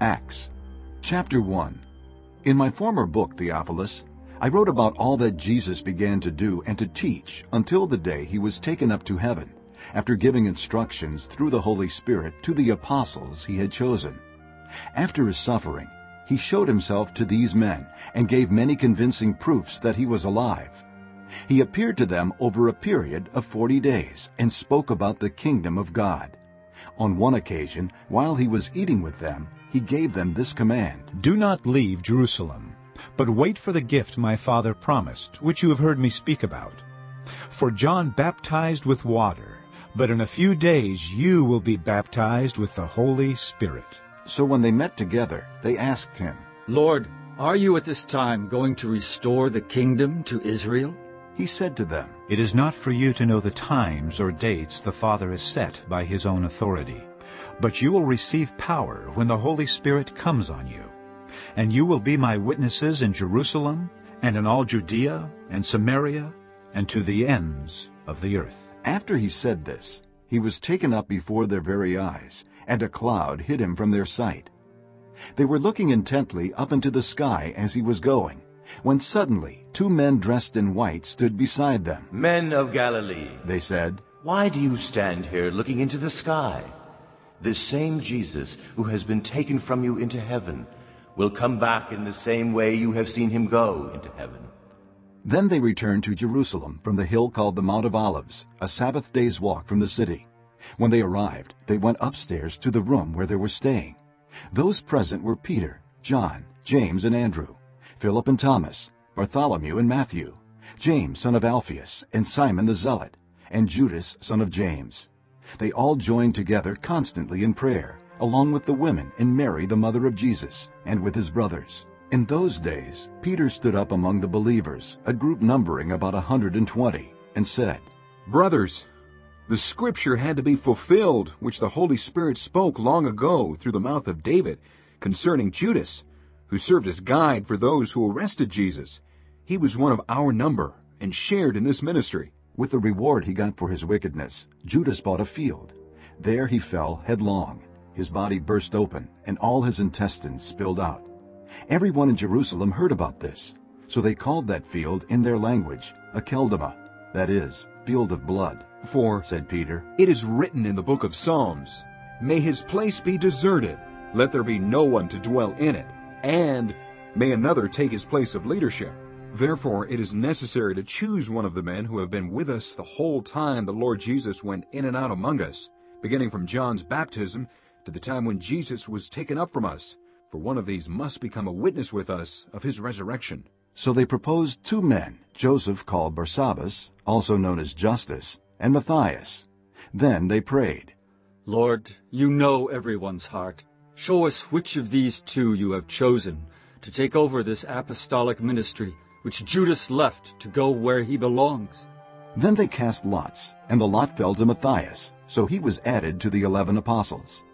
Acts Chapter 1 In my former book, Theophilus, I wrote about all that Jesus began to do and to teach until the day he was taken up to heaven, after giving instructions through the Holy Spirit to the apostles he had chosen. After his suffering, he showed himself to these men and gave many convincing proofs that he was alive. He appeared to them over a period of forty days and spoke about the kingdom of God. On one occasion, while he was eating with them, he gave them this command. Do not leave Jerusalem, but wait for the gift my Father promised, which you have heard me speak about. For John baptized with water, but in a few days you will be baptized with the Holy Spirit. So when they met together, they asked him, Lord, are you at this time going to restore the kingdom to Israel? He said to them, It is not for you to know the times or dates the Father has set by his own authority, but you will receive power when the Holy Spirit comes on you. And you will be my witnesses in Jerusalem and in all Judea and Samaria and to the ends of the earth. After he said this, he was taken up before their very eyes, and a cloud hid him from their sight. They were looking intently up into the sky as he was going, when suddenly two men dressed in white stood beside them. Men of Galilee, They said, why do you stand here looking into the sky? This same Jesus who has been taken from you into heaven will come back in the same way you have seen him go into heaven. Then they returned to Jerusalem from the hill called the Mount of Olives, a Sabbath day's walk from the city. When they arrived, they went upstairs to the room where they were staying. Those present were Peter, John, James, and Andrew, Philip and Thomas, Bartholomew and Matthew, James son of Alphaeus, and Simon the Zealot, and Judas son of James. They all joined together constantly in prayer, along with the women and Mary the mother of Jesus, and with his brothers. In those days, Peter stood up among the believers, a group numbering about a hundred and twenty, and said, Brothers, the scripture had to be fulfilled, which the Holy Spirit spoke long ago through the mouth of David concerning Judas, who served as guide for those who arrested Jesus. He was one of our number and shared in this ministry. With the reward he got for his wickedness, Judas bought a field. There he fell headlong. His body burst open, and all his intestines spilled out. Everyone in Jerusalem heard about this, so they called that field in their language Akeldama, that is, field of blood. For Said Peter, it is written in the book of Psalms, May his place be deserted, let there be no one to dwell in it, and may another take his place of leadership. Therefore it is necessary to choose one of the men who have been with us the whole time the Lord Jesus went in and out among us, beginning from John's baptism to the time when Jesus was taken up from us. For one of these must become a witness with us of his resurrection. So they proposed two men, Joseph called Barsabbas, also known as Justus, and Matthias. Then they prayed, Lord, you know everyone's heart. Show us which of these two you have chosen to take over this apostolic ministry, which Judas left to go where he belongs. Then they cast lots, and the lot fell to Matthias, so he was added to the eleven apostles.